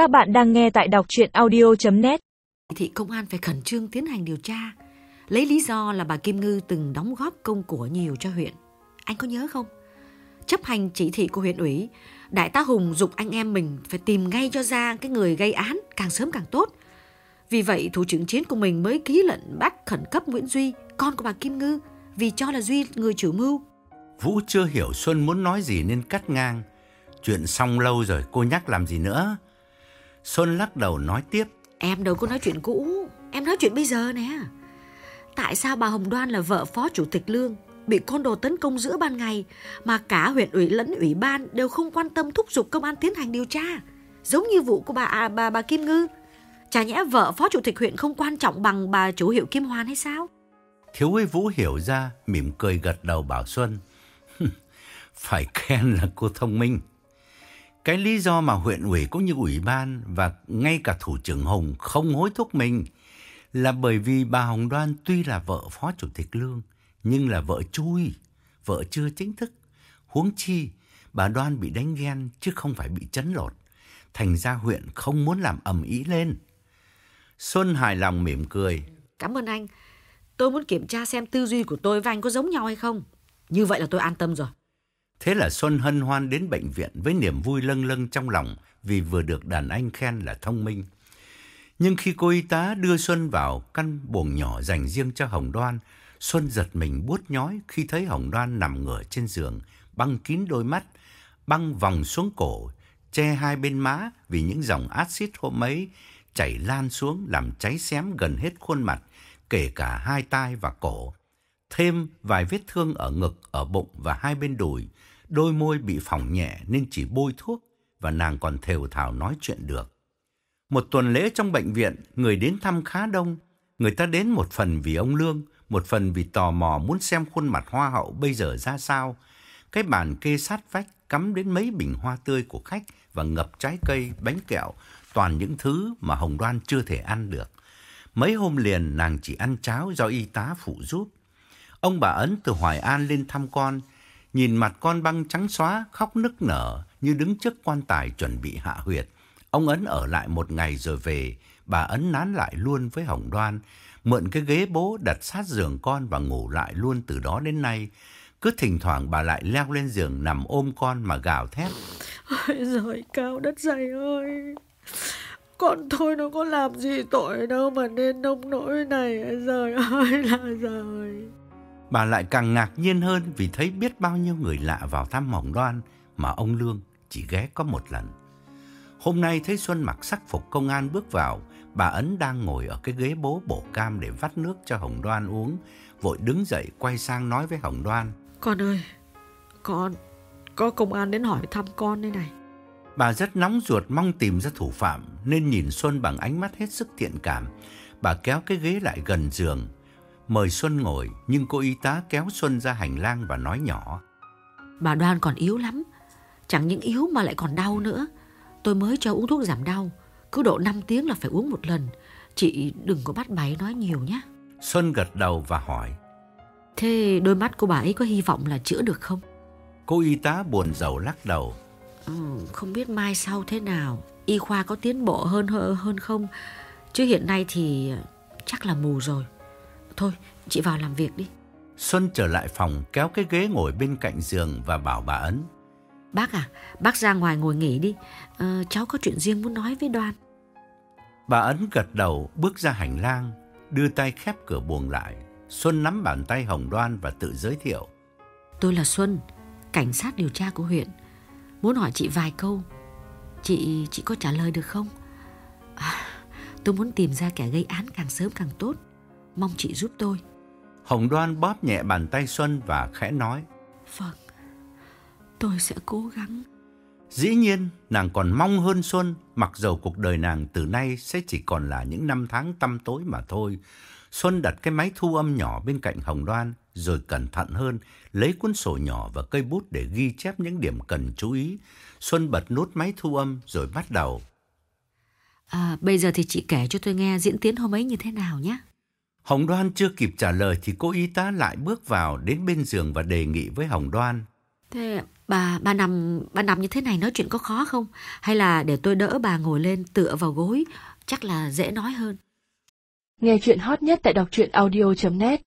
Các bạn đang nghe tại đọc chuyện audio.net Thị công an phải khẩn trương tiến hành điều tra. Lấy lý do là bà Kim Ngư từng đóng góp công của nhiều cho huyện. Anh có nhớ không? Chấp hành chỉ thị của huyện ủy, Đại tá Hùng dục anh em mình phải tìm ngay cho ra cái người gây án càng sớm càng tốt. Vì vậy thủ trưởng chiến của mình mới ký lệnh bắt khẩn cấp Nguyễn Duy, con của bà Kim Ngư, vì cho là Duy người chủ mưu. Vũ chưa hiểu Xuân muốn nói gì nên cắt ngang. Chuyện xong lâu rồi cô nhắc làm gì nữa. Xuân lắc đầu nói tiếp. Em đâu có nói chuyện cũ, em nói chuyện bây giờ nè. Tại sao bà Hồng Đoan là vợ phó chủ tịch Lương bị côn đồ tấn công giữa ban ngày mà cả huyện ủy lẫn ủy ban đều không quan tâm thúc giục công an tiến hành điều tra, giống như vụ của bà à, bà bà Kim Ngư. Chả nhẽ vợ phó chủ tịch huyện không quan trọng bằng bà chủ hiệu Kim Hoàn hay sao? Thiếu úy Vũ hiểu ra, mỉm cười gật đầu bảo Xuân. Phải khen là cô thông minh. Cái lý do mà huyện ủy cũng như ủy ban và ngay cả thủ trưởng Hùng không hối thúc mình là bởi vì bà Hồng Đoan tuy là vợ phó chủ tịch Lương nhưng là vợ chui, vợ chưa chính thức. Huống chi, bà Đoan bị đánh ghen chứ không phải bị chấn lột. Thành ra huyện không muốn làm ầm ĩ lên. Xuân hài lòng mỉm cười. Cảm ơn anh. Tôi muốn kiểm tra xem tư duy của tôi và anh có giống nhau hay không. Như vậy là tôi an tâm rồi. Thế là Xuân hân hoan đến bệnh viện với niềm vui lâng lâng trong lòng vì vừa được đàn anh khen là thông minh. Nhưng khi cô y tá đưa Xuân vào căn buồng nhỏ dành riêng cho Hồng Đoan, Xuân giật mình buốt nhói khi thấy Hồng Đoan nằm ngửa trên giường, băng kín đôi mắt, băng vòng xuống cổ, che hai bên má vì những dòng axit hôm ấy chảy lan xuống làm cháy xém gần hết khuôn mặt, kể cả hai tai và cổ. Thêm vài vết thương ở ngực, ở bụng và hai bên đùi, đôi môi bị phỏng nhẹ nên chỉ bôi thuốc và nàng còn thều thào nói chuyện được. Một tuần lễ trong bệnh viện, người đến thăm khá đông. Người ta đến một phần vì ông Lương, một phần vì tò mò muốn xem khuôn mặt hoa hậu bây giờ ra sao. Cái bàn kê sát vách cắm đến mấy bình hoa tươi của khách và ngập trái cây, bánh kẹo, toàn những thứ mà Hồng Đoan chưa thể ăn được. Mấy hôm liền nàng chỉ ăn cháo do y tá phụ giúp. Ông bà Ấn từ Hoài An lên thăm con, nhìn mặt con băng trắng xóa, khóc nức nở như đứng trước quan tài chuẩn bị hạ huyệt. Ông Ấn ở lại một ngày rồi về, bà Ấn nán lại luôn với Hồng Đoan, mượn cái ghế bố đặt sát giường con và ngủ lại luôn từ đó đến nay. Cứ thỉnh thoảng bà lại leo lên giường nằm ôm con mà gào thét. Ôi giời, cao đất dày ơi! Con thôi nó có làm gì tội đâu mà nên nông nỗi này, giời ơi là giời! Bà lại càng ngạc nhiên hơn vì thấy biết bao nhiêu người lạ vào thăm Hồng Đoan mà ông Lương chỉ ghé có một lần. Hôm nay thấy Xuân mặc sắc phục công an bước vào, bà Ấn đang ngồi ở cái ghế bố bổ cam để vắt nước cho Hồng Đoan uống, vội đứng dậy quay sang nói với Hồng Đoan. Con ơi, con, có công an đến hỏi thăm con đây này. Bà rất nóng ruột mong tìm ra thủ phạm nên nhìn Xuân bằng ánh mắt hết sức thiện cảm. Bà kéo cái ghế lại gần giường, mời Xuân ngồi nhưng cô y tá kéo Xuân ra hành lang và nói nhỏ. Bà Đoan còn yếu lắm, chẳng những yếu mà lại còn đau nữa. Tôi mới cho uống thuốc giảm đau, cứ độ 5 tiếng là phải uống một lần. Chị đừng có bắt bà ấy nói nhiều nhé. Xuân gật đầu và hỏi. Thế đôi mắt của bà ấy có hy vọng là chữa được không? Cô y tá buồn rầu lắc đầu. Ừ, không biết mai sau thế nào, y khoa có tiến bộ hơn hơn không? Chứ hiện nay thì chắc là mù rồi. Thôi, chị vào làm việc đi. Xuân trở lại phòng kéo cái ghế ngồi bên cạnh giường và bảo bà Ấn. Bác à, bác ra ngoài ngồi nghỉ đi. À, cháu có chuyện riêng muốn nói với Đoan. Bà Ấn gật đầu bước ra hành lang, đưa tay khép cửa buồng lại. Xuân nắm bàn tay Hồng Đoan và tự giới thiệu. Tôi là Xuân, cảnh sát điều tra của huyện. Muốn hỏi chị vài câu. Chị chị có trả lời được không? À, tôi muốn tìm ra kẻ gây án càng sớm càng tốt. Mong chị giúp tôi. Hồng Đoan bóp nhẹ bàn tay Xuân và khẽ nói. Vâng, tôi sẽ cố gắng. Dĩ nhiên, nàng còn mong hơn Xuân, mặc dầu cuộc đời nàng từ nay sẽ chỉ còn là những năm tháng tăm tối mà thôi. Xuân đặt cái máy thu âm nhỏ bên cạnh Hồng Đoan, rồi cẩn thận hơn, lấy cuốn sổ nhỏ và cây bút để ghi chép những điểm cần chú ý. Xuân bật nút máy thu âm rồi bắt đầu. À, bây giờ thì chị kể cho tôi nghe diễn tiến hôm ấy như thế nào nhé. Hồng Đoan chưa kịp trả lời thì cô y tá lại bước vào đến bên giường và đề nghị với Hồng Đoan. Thế bà bà nằm bà nằm như thế này nói chuyện có khó không? Hay là để tôi đỡ bà ngồi lên tựa vào gối, chắc là dễ nói hơn. Nghe chuyện hot nhất tại đọc truyện audio.net